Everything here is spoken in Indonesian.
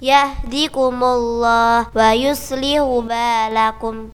Ya, di yahdikumullah wa yuslihu balakum